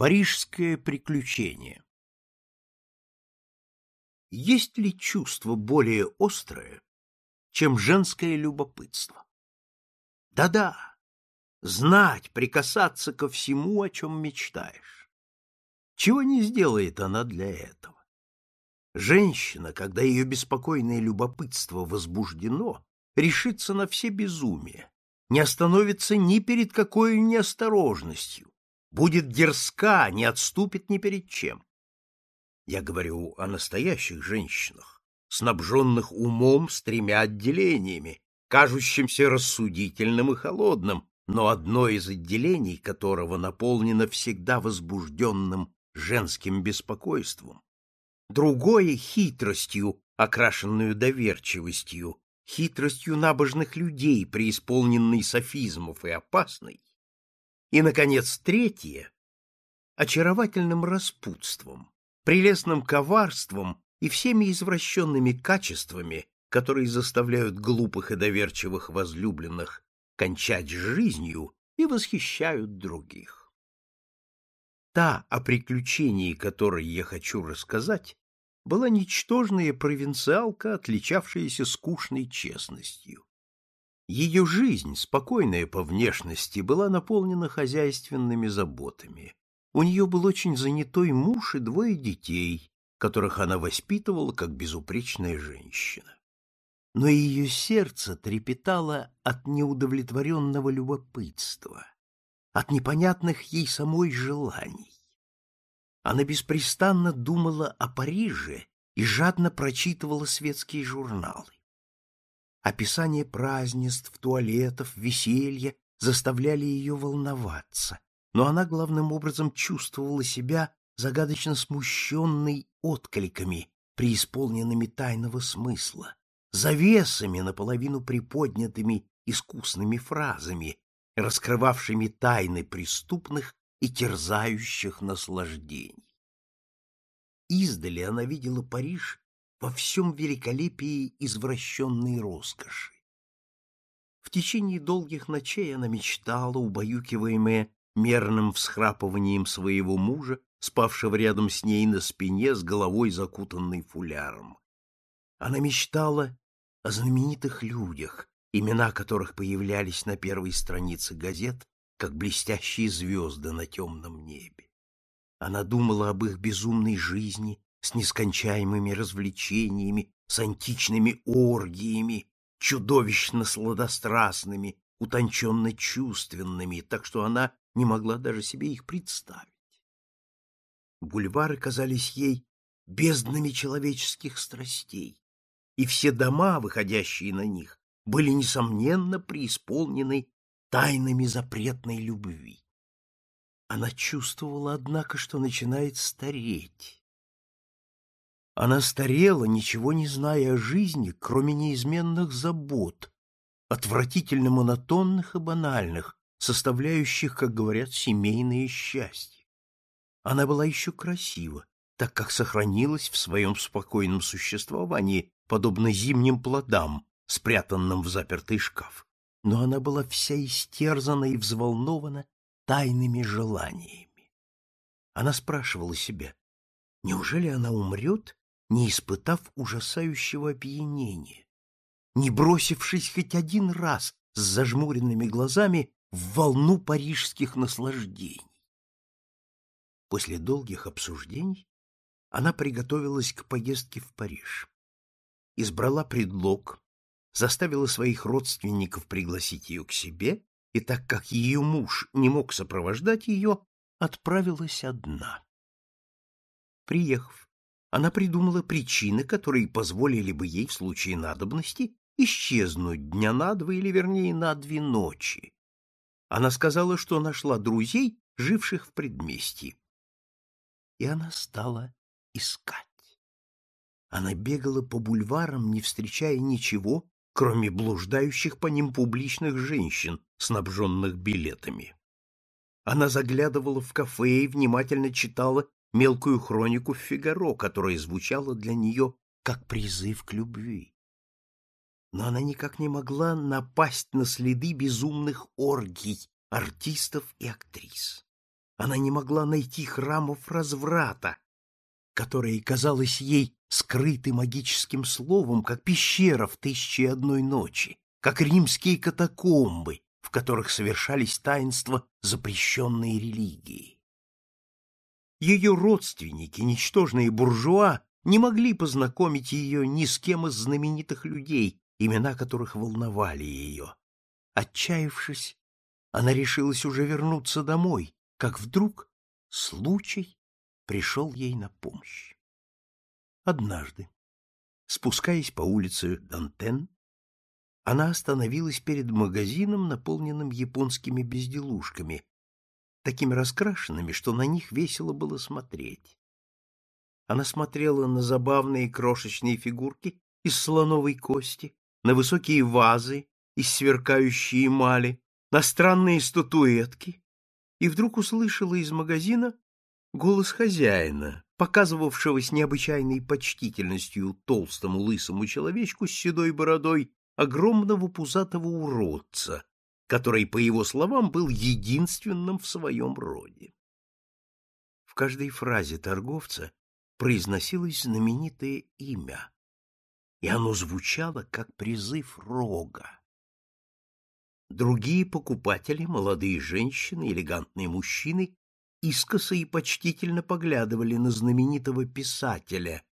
Парижское приключение Есть ли чувство более острое, чем женское любопытство? Да-да, знать, прикасаться ко всему, о чем мечтаешь. Чего не сделает она для этого? Женщина, когда ее беспокойное любопытство возбуждено, решится на все безумия, не остановится ни перед какой неосторожностью, будет дерзка, не отступит ни перед чем. Я говорю о настоящих женщинах, снабженных умом с тремя отделениями, кажущимся рассудительным и холодным, но одно из отделений которого наполнено всегда возбужденным женским беспокойством, другое — хитростью, окрашенную доверчивостью, хитростью набожных людей, преисполненной софизмов и опасной, и, наконец, третье — очаровательным распутством, прелестным коварством и всеми извращенными качествами, которые заставляют глупых и доверчивых возлюбленных кончать жизнью и восхищают других. Та, о приключении которой я хочу рассказать, была ничтожная провинциалка, отличавшаяся скучной честностью. Ее жизнь, спокойная по внешности, была наполнена хозяйственными заботами. У нее был очень занятой муж и двое детей, которых она воспитывала как безупречная женщина. Но ее сердце трепетало от неудовлетворенного любопытства, от непонятных ей самой желаний. Она беспрестанно думала о Париже и жадно прочитывала светские журналы. Описание празднеств, туалетов, веселья заставляли ее волноваться, но она главным образом чувствовала себя загадочно смущенной откликами, преисполненными тайного смысла, завесами, наполовину приподнятыми искусными фразами, раскрывавшими тайны преступных и терзающих наслаждений. Издали она видела Париж во всем великолепии извращенной роскоши. В течение долгих ночей она мечтала, убаюкиваемая мерным всхрапыванием своего мужа, спавшего рядом с ней на спине с головой закутанной фуляром. Она мечтала о знаменитых людях, имена которых появлялись на первой странице газет, как блестящие звезды на темном небе. Она думала об их безумной жизни, с нескончаемыми развлечениями, с античными оргиями, чудовищно сладострастными, утонченно чувственными, так что она не могла даже себе их представить. Бульвары казались ей безднами человеческих страстей, и все дома, выходящие на них, были, несомненно, преисполнены тайнами запретной любви. Она чувствовала, однако, что начинает стареть, она старела, ничего не зная о жизни, кроме неизменных забот, отвратительно монотонных и банальных, составляющих, как говорят, семейное счастье. Она была еще красива, так как сохранилась в своем спокойном существовании, подобно зимним плодам, спрятанным в запертый шкаф. Но она была вся истерзана и взволнована тайными желаниями. Она спрашивала себя, неужели она умрет не испытав ужасающего опьянения, не бросившись хоть один раз с зажмуренными глазами в волну парижских наслаждений. После долгих обсуждений она приготовилась к поездке в Париж. Избрала предлог, заставила своих родственников пригласить ее к себе, и так как ее муж не мог сопровождать ее, отправилась одна. Приехав, она придумала причины, которые позволили бы ей в случае надобности исчезнуть дня на два или, вернее, на две ночи. Она сказала, что нашла друзей, живших в предместье. И она стала искать. Она бегала по бульварам, не встречая ничего, кроме блуждающих по ним публичных женщин, снабженных билетами. Она заглядывала в кафе и внимательно читала мелкую хронику в «Фигаро», которая звучала для нее как призыв к любви. Но она никак не могла напасть на следы безумных оргий артистов и актрис. Она не могла найти храмов разврата, которые казалось ей скрыты магическим словом, как пещера в «Тысячи и одной ночи», как римские катакомбы, в которых совершались таинства запрещенной религии. Ее родственники, ничтожные буржуа, не могли познакомить ее ни с кем из знаменитых людей, имена которых волновали ее. Отчаявшись, она решилась уже вернуться домой, как вдруг случай пришел ей на помощь. Однажды, спускаясь по улице Дантен, она остановилась перед магазином, наполненным японскими безделушками, такими раскрашенными, что на них весело было смотреть. Она смотрела на забавные крошечные фигурки из слоновой кости, на высокие вазы из сверкающей эмали, на странные статуэтки, и вдруг услышала из магазина голос хозяина, показывавшего с необычайной почтительностью толстому лысому человечку с седой бородой огромного пузатого уродца, который, по его словам, был единственным в своем роде. В каждой фразе торговца произносилось знаменитое имя, и оно звучало как призыв рога. Другие покупатели, молодые женщины, элегантные мужчины, искоса и почтительно поглядывали на знаменитого писателя,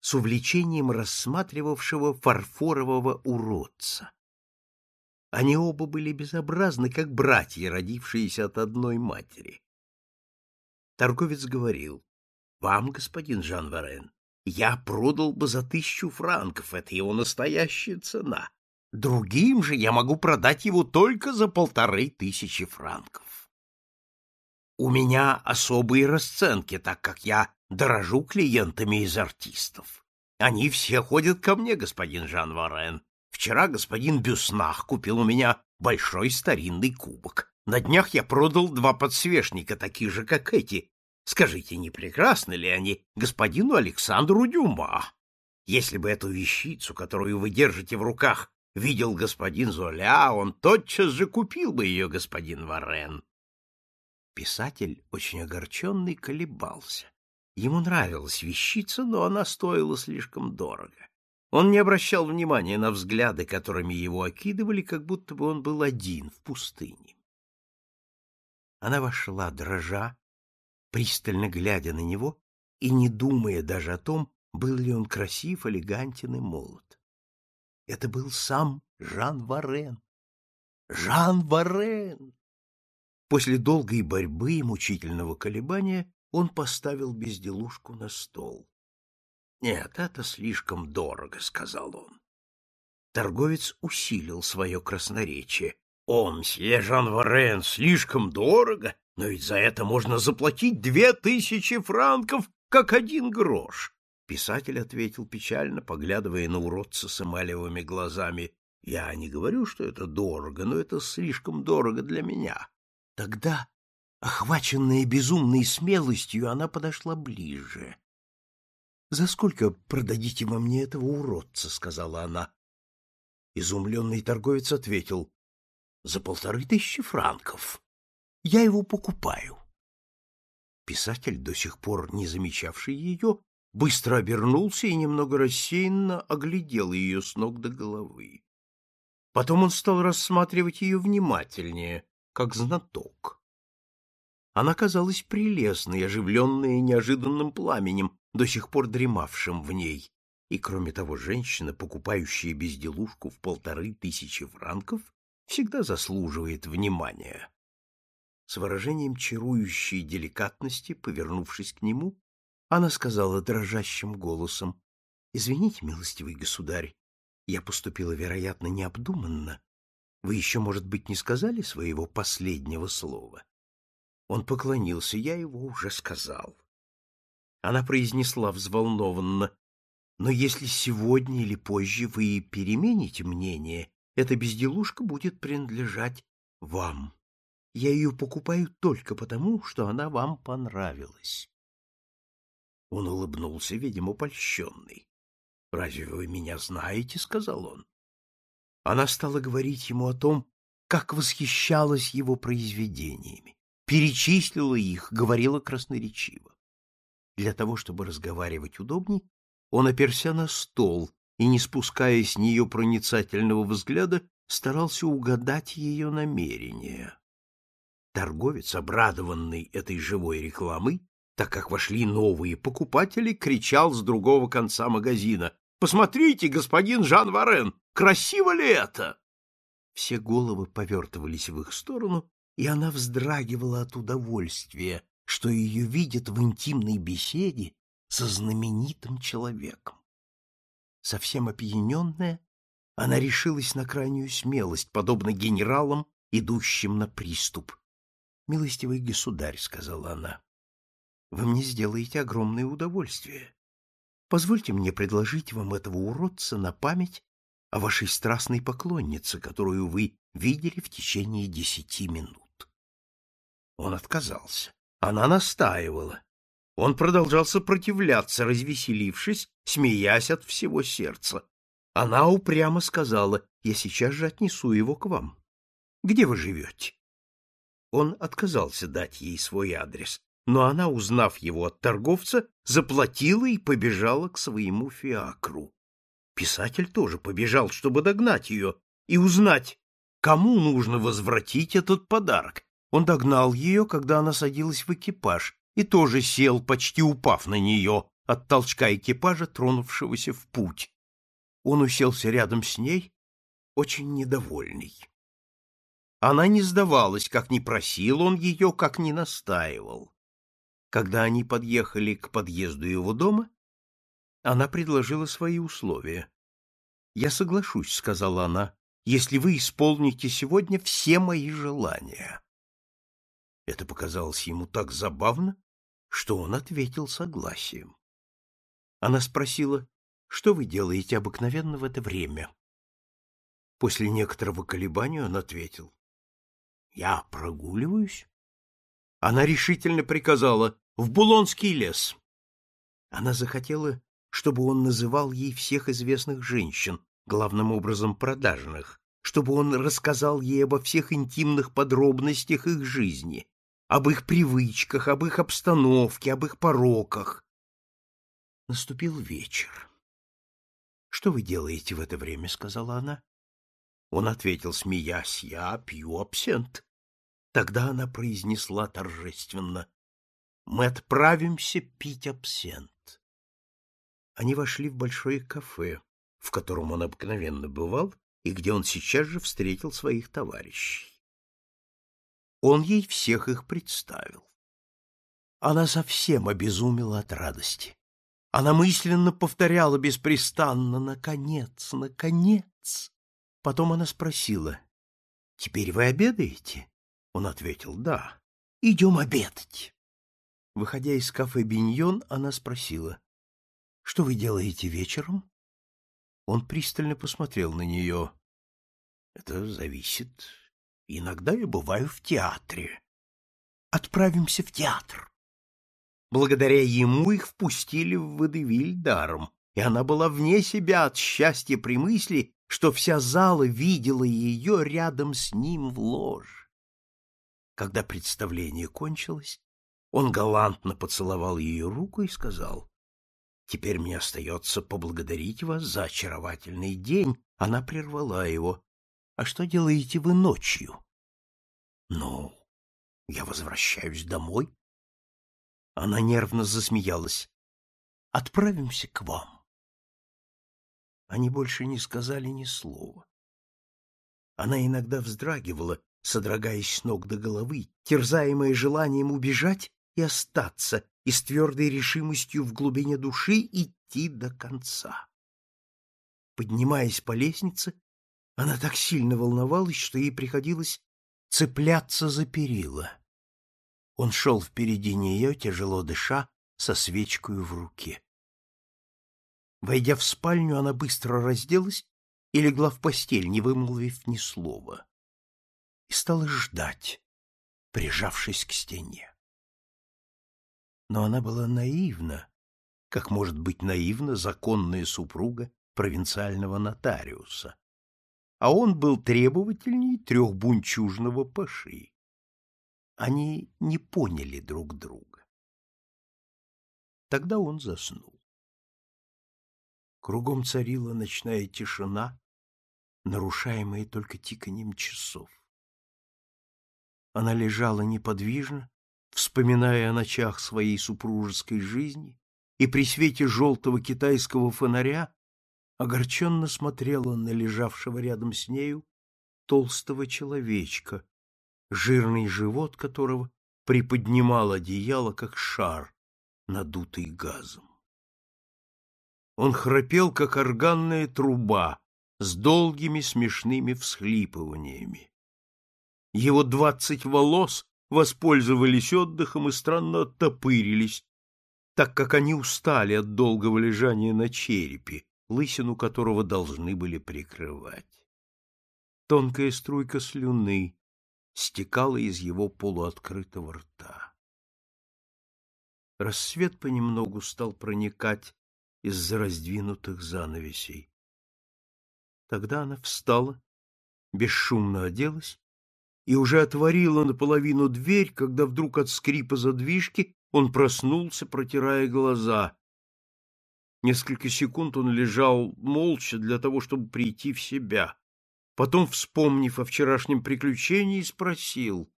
с увлечением рассматривавшего фарфорового уродца. Они оба были безобразны, как братья, родившиеся от одной матери. Торговец говорил, «Вам, господин Жан Варен, я продал бы за тысячу франков, это его настоящая цена. Другим же я могу продать его только за полторы тысячи франков. У меня особые расценки, так как я дорожу клиентами из артистов. Они все ходят ко мне, господин Жан Варен, Вчера господин Бюснах купил у меня большой старинный кубок. На днях я продал два подсвечника, такие же, как эти. Скажите, не прекрасны ли они господину Александру Дюма? Если бы эту вещицу, которую вы держите в руках, видел господин Золя, он тотчас же купил бы ее господин Варен. Писатель, очень огорченный, колебался. Ему нравилась вещица, но она стоила слишком дорого. Он не обращал внимания на взгляды, которыми его окидывали, как будто бы он был один в пустыне. Она вошла, дрожа, пристально глядя на него и не думая даже о том, был ли он красив, элегантен и молод. Это был сам Жан Варен. Жан Варен! После долгой борьбы и мучительного колебания он поставил безделушку на стол. Нет, это слишком дорого, сказал он. Торговец усилил свое красноречие. О, мсье Жан Варен, слишком дорого, но ведь за это можно заплатить две тысячи франков, как один грош. Писатель ответил печально, поглядывая на уродца с эмалевыми глазами. Я не говорю, что это дорого, но это слишком дорого для меня. Тогда, охваченная безумной смелостью, она подошла ближе. За сколько продадите вы мне этого уродца? — сказала она. Изумленный торговец ответил. — За полторы тысячи франков. Я его покупаю. Писатель, до сих пор не замечавший ее, быстро обернулся и немного рассеянно оглядел ее с ног до головы. Потом он стал рассматривать ее внимательнее, как знаток. Она казалась прелестной, оживленной неожиданным пламенем, до сих пор дремавшим в ней, и, кроме того, женщина, покупающая безделушку в полторы тысячи франков, всегда заслуживает внимания. С выражением чарующей деликатности, повернувшись к нему, она сказала дрожащим голосом, «Извините, милостивый государь, я поступила, вероятно, необдуманно. Вы еще, может быть, не сказали своего последнего слова?» Он поклонился, я его уже сказал. Она произнесла взволнованно, «Но если сегодня или позже вы перемените мнение, эта безделушка будет принадлежать вам. Я ее покупаю только потому, что она вам понравилась». Он улыбнулся, видимо, польщенный. «Разве вы меня знаете?» — сказал он. Она стала говорить ему о том, как восхищалась его произведениями. Перечислила их, говорила красноречиво. Для того, чтобы разговаривать удобней, он оперся на стол и, не спуская с нее проницательного взгляда, старался угадать ее намерения. Торговец, обрадованный этой живой рекламой, так как вошли новые покупатели, кричал с другого конца магазина. «Посмотрите, господин Жан Варен, красиво ли это?» Все головы повертывались в их сторону, и она вздрагивала от удовольствия, что ее видят в интимной беседе со знаменитым человеком. Совсем опьяненная, она решилась на крайнюю смелость, подобно генералам, идущим на приступ. «Милостивый государь», — сказала она, — «вы мне сделаете огромное удовольствие. Позвольте мне предложить вам этого уродца на память о вашей страстной поклоннице, которую вы видели в течение десяти минут». Он отказался. Она настаивала. Он продолжал сопротивляться, развеселившись, смеясь от всего сердца. Она упрямо сказала, «Я сейчас же отнесу его к вам. Где вы живете?» Он отказался дать ей свой адрес, но она, узнав его от торговца, заплатила и побежала к своему фиакру. Писатель тоже побежал, чтобы догнать ее и узнать, кому нужно возвратить этот подарок. Он догнал ее, когда она садилась в экипаж, и тоже сел, почти упав на нее, от толчка экипажа, тронувшегося в путь. Он уселся рядом с ней, очень недовольный. Она не сдавалась, как не просил он ее, как не настаивал. Когда они подъехали к подъезду его дома, она предложила свои условия. «Я соглашусь», — сказала она, — «если вы исполните сегодня все мои желания». Это показалось ему так забавно, что он ответил согласием. Она спросила, что вы делаете обыкновенно в это время? После некоторого колебания он ответил, я прогуливаюсь. Она решительно приказала в Булонский лес. Она захотела, чтобы он называл ей всех известных женщин, главным образом продажных, чтобы он рассказал ей обо всех интимных подробностях их жизни, об их привычках, об их обстановке, об их пороках. Наступил вечер. «Что вы делаете в это время?» — сказала она. Он ответил, смеясь, я пью абсент. Тогда она произнесла торжественно, мы отправимся пить абсент. Они вошли в большое кафе, в котором он обыкновенно бывал и где он сейчас же встретил своих товарищей. Он ей всех их представил. Она совсем обезумела от радости. Она мысленно повторяла беспрестанно «Наконец! Наконец!» Потом она спросила, «Теперь вы обедаете?» Он ответил, «Да, идем обедать». Выходя из кафе «Биньон», она спросила, «Что вы делаете вечером?» Он пристально посмотрел на нее. «Это зависит. Иногда я бываю в театре. Отправимся в театр». Благодаря ему их впустили в Водевиль даром, и она была вне себя от счастья при мысли, что вся зала видела ее рядом с ним в ложе. Когда представление кончилось, он галантно поцеловал ее руку и сказал, «Теперь мне остается поблагодарить вас за очаровательный день». Она прервала его. «А что делаете вы ночью?» «Ну, я возвращаюсь домой». Она нервно засмеялась. «Отправимся к вам». Они больше не сказали ни слова. Она иногда вздрагивала, содрогаясь с ног до головы, терзаемая желанием убежать и остаться, и с твердой решимостью в глубине души идти до конца. Поднимаясь по лестнице, она так сильно волновалась, что ей приходилось цепляться за перила. Он шел впереди нее, тяжело дыша, со свечкой в руке. Войдя в спальню, она быстро разделась и легла в постель, не вымолвив ни слова. И стала ждать, прижавшись к стене. Но она была наивна, как может быть наивна законная супруга провинциального нотариуса. А он был требовательней трехбунчужного паши. они не поняли друг друга. Тогда он заснул. Кругом царила ночная тишина, нарушаемая только тиканьем часов. Она лежала неподвижно, вспоминая о ночах своей супружеской жизни, и при свете желтого китайского фонаря огорченно смотрела на лежавшего рядом с нею толстого человечка, жирный живот которого приподнимал одеяло, как шар, надутый газом. Он храпел, как органная труба, с долгими смешными всхлипываниями. Его двадцать волос воспользовались отдыхом и странно оттопырились, так как они устали от долгого лежания на черепе, лысину которого должны были прикрывать. Тонкая струйка слюны стекала из его полуоткрытого рта. Рассвет понемногу стал проникать из-за раздвинутых занавесей. Тогда она встала, бесшумно оделась и уже отворила наполовину дверь, когда вдруг от скрипа задвижки он проснулся, протирая глаза. Несколько секунд он лежал молча для того, чтобы прийти в себя. Потом, вспомнив о вчерашнем приключении, спросил,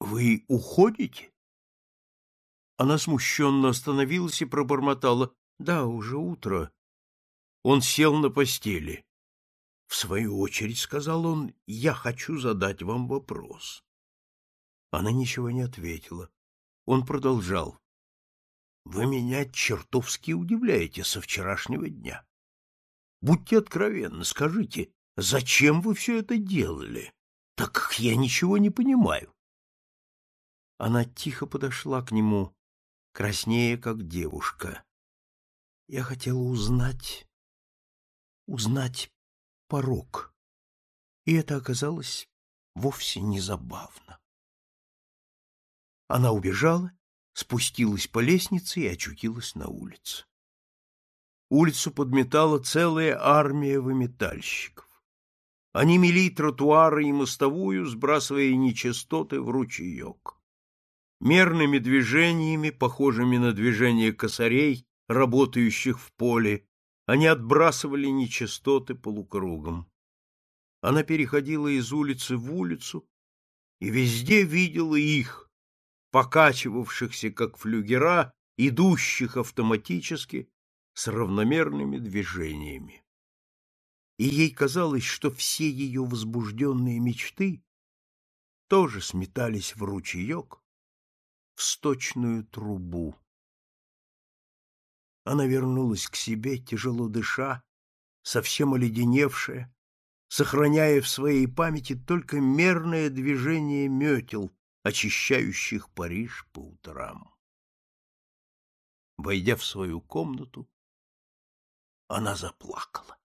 «Вы уходите?» Она смущенно остановилась и пробормотала, «Да, уже утро». Он сел на постели. В свою очередь, сказал он, «Я хочу задать вам вопрос». Она ничего не ответила. Он продолжал. Вы меня чертовски удивляете со вчерашнего дня. Будьте откровенны, скажите, зачем вы все это делали, так как я ничего не понимаю. Она тихо подошла к нему, краснее, как девушка. Я хотела узнать, узнать порог, и это оказалось вовсе не забавно. Она убежала, спустилась по лестнице и очутилась на улице. Улицу подметала целая армия выметальщиков. Они мели тротуары и мостовую, сбрасывая нечистоты в ручеек. Мерными движениями, похожими на движение косарей, работающих в поле, они отбрасывали нечистоты полукругом. Она переходила из улицы в улицу и везде видела их, покачивавшихся, как флюгера, идущих автоматически с равномерными движениями. И ей казалось, что все ее возбужденные мечты тоже сметались в ручеек, в сточную трубу. Она вернулась к себе, тяжело дыша, совсем оледеневшая, сохраняя в своей памяти только мерное движение метел, очищающих Париж по утрам. Войдя в свою комнату, она заплакала.